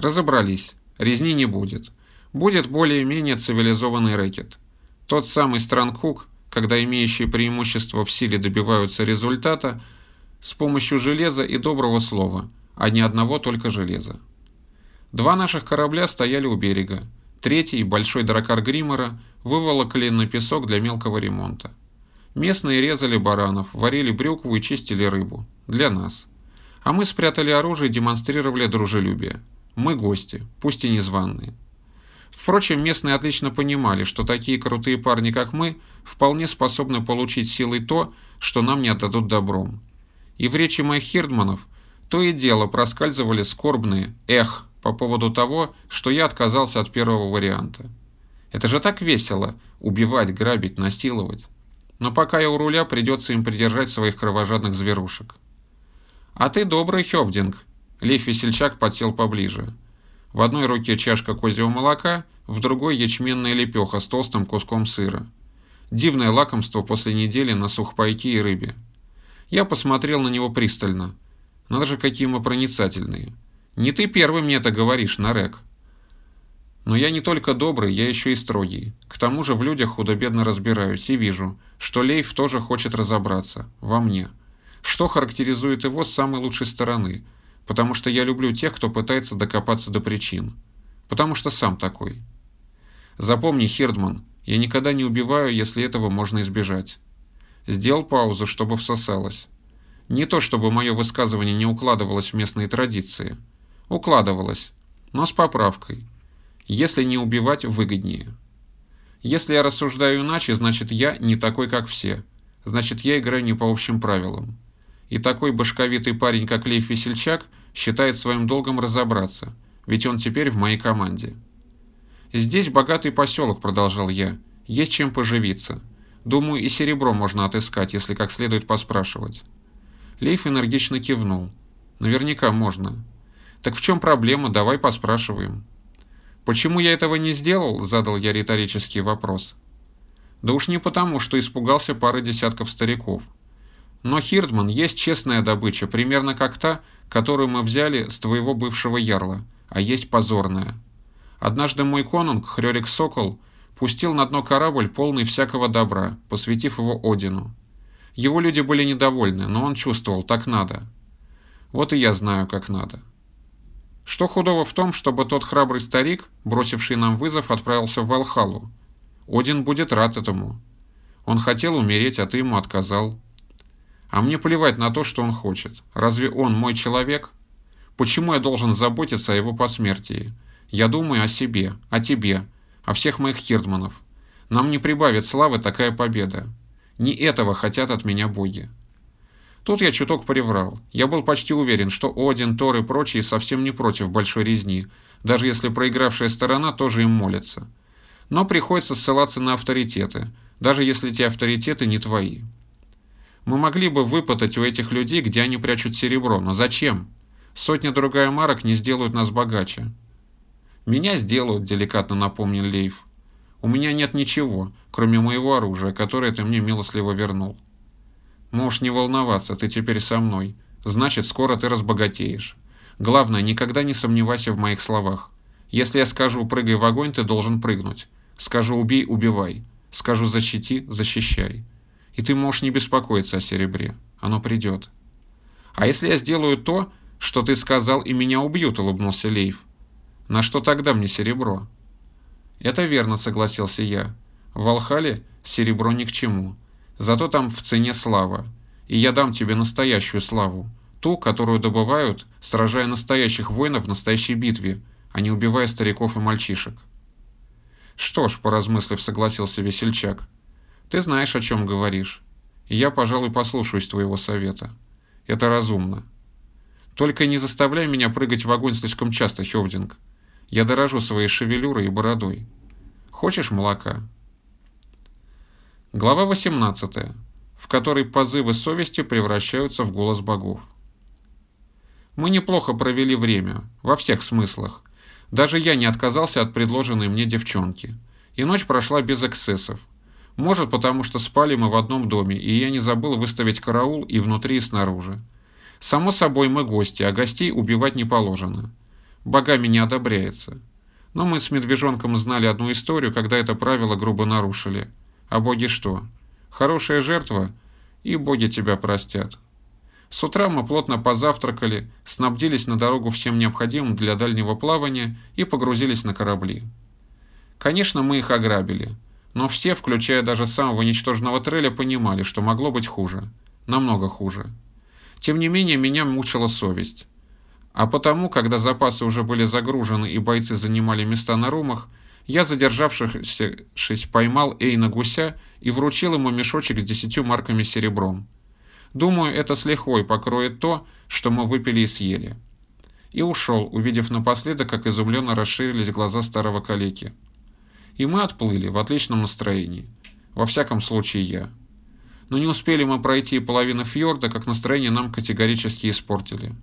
Разобрались. Резни не будет. Будет более-менее цивилизованный рэкет. Тот самый Странгхук, когда имеющие преимущество в силе добиваются результата с помощью железа и доброго слова, а не одного только железа. Два наших корабля стояли у берега. Третий, большой дракар Гриммера, выволокли на песок для мелкого ремонта. Местные резали баранов, варили брюкву и чистили рыбу. Для нас. А мы спрятали оружие и демонстрировали дружелюбие. Мы гости, пусть и незваные. Впрочем, местные отлично понимали, что такие крутые парни, как мы, вполне способны получить силой то, что нам не отдадут добром. И в речи моих хирдманов то и дело проскальзывали скорбные «эх» по поводу того, что я отказался от первого варианта. Это же так весело – убивать, грабить, насиловать. Но пока я у руля, придется им придержать своих кровожадных зверушек. «А ты добрый, Хевдинг!» Лев Весельчак подсел поближе. В одной руке чашка козьего молока, в другой ячменная лепеха с толстым куском сыра. Дивное лакомство после недели на сухпайке и рыбе. Я посмотрел на него пристально. Надо же, какие мы проницательные. Не ты первый мне это говоришь, Нарек. Но я не только добрый, я еще и строгий. К тому же в людях худо-бедно разбираюсь и вижу, что Лейф тоже хочет разобраться. Во мне. Что характеризует его с самой лучшей стороны? Потому что я люблю тех, кто пытается докопаться до причин. Потому что сам такой. Запомни, Хирдман, я никогда не убиваю, если этого можно избежать. Сделал паузу, чтобы всосалось. Не то, чтобы мое высказывание не укладывалось в местные традиции. Укладывалось, но с поправкой. Если не убивать, выгоднее. Если я рассуждаю иначе, значит я не такой, как все. Значит я играю не по общим правилам. И такой башковитый парень, как Лев Весельчак, считает своим долгом разобраться, ведь он теперь в моей команде. «Здесь богатый поселок», — продолжал я. «Есть чем поживиться. Думаю, и серебро можно отыскать, если как следует поспрашивать». Лейф энергично кивнул. «Наверняка можно. Так в чем проблема? Давай поспрашиваем». «Почему я этого не сделал?» – задал я риторический вопрос. «Да уж не потому, что испугался пары десятков стариков. Но, Хирдман, есть честная добыча, примерно как та, которую мы взяли с твоего бывшего ярла, а есть позорная. Однажды мой конунг, Хрёрик Сокол, пустил на дно корабль, полный всякого добра, посвятив его Одину. Его люди были недовольны, но он чувствовал, так надо. Вот и я знаю, как надо. Что худого в том, чтобы тот храбрый старик, бросивший нам вызов, отправился в Валхалу? Один будет рад этому. Он хотел умереть, а ты ему отказал. А мне плевать на то, что он хочет. Разве он мой человек? Почему я должен заботиться о его посмертии? Я думаю о себе, о тебе, о всех моих хирдманов. Нам не прибавит славы такая победа. Не этого хотят от меня боги. Тут я чуток приврал. Я был почти уверен, что Один, Тор и прочие совсем не против большой резни, даже если проигравшая сторона тоже им молится. Но приходится ссылаться на авторитеты, даже если те авторитеты не твои. Мы могли бы выпытать у этих людей, где они прячут серебро, но зачем? Сотня-другая марок не сделают нас богаче. «Меня сделают», — деликатно напомнил Лейф. «У меня нет ничего, кроме моего оружия, которое ты мне милостливо вернул». Можешь не волноваться, ты теперь со мной. Значит, скоро ты разбогатеешь. Главное, никогда не сомневайся в моих словах. Если я скажу «прыгай в огонь», ты должен прыгнуть. Скажу «убей» – убивай. Скажу «защити» – защищай. И ты можешь не беспокоиться о серебре. Оно придет. А если я сделаю то, что ты сказал, и меня убьют, улыбнулся Лейв. На что тогда мне серебро? Это верно, согласился я. В Волхале серебро ни к чему. Зато там в цене слава. И я дам тебе настоящую славу. Ту, которую добывают, сражая настоящих воинов в настоящей битве, а не убивая стариков и мальчишек. Что ж, поразмыслив, согласился весельчак. Ты знаешь, о чем говоришь. И я, пожалуй, послушаюсь твоего совета. Это разумно. Только не заставляй меня прыгать в огонь слишком часто, Хевдинг. Я дорожу своей шевелюрой и бородой. Хочешь молока? Глава 18, в которой позывы совести превращаются в голос богов. Мы неплохо провели время, во всех смыслах. Даже я не отказался от предложенной мне девчонки. И ночь прошла без эксцессов. Может, потому что спали мы в одном доме, и я не забыл выставить караул и внутри, и снаружи. Само собой, мы гости, а гостей убивать не положено. богами не одобряется. Но мы с медвежонком знали одну историю, когда это правило грубо нарушили. А боги что? Хорошая жертва, и боги тебя простят. С утра мы плотно позавтракали, снабдились на дорогу всем необходимым для дальнего плавания и погрузились на корабли. Конечно, мы их ограбили, но все, включая даже самого ничтожного треля, понимали, что могло быть хуже. Намного хуже. Тем не менее, меня мучила совесть. А потому, когда запасы уже были загружены и бойцы занимали места на румах, я, задержавшись, поймал Эйна гуся и вручил ему мешочек с десятью марками серебром. Думаю, это с лихвой покроет то, что мы выпили и съели. И ушел, увидев напоследок, как изумленно расширились глаза старого калеки. И мы отплыли в отличном настроении. Во всяком случае, я. Но не успели мы пройти половину фьорда, как настроение нам категорически испортили.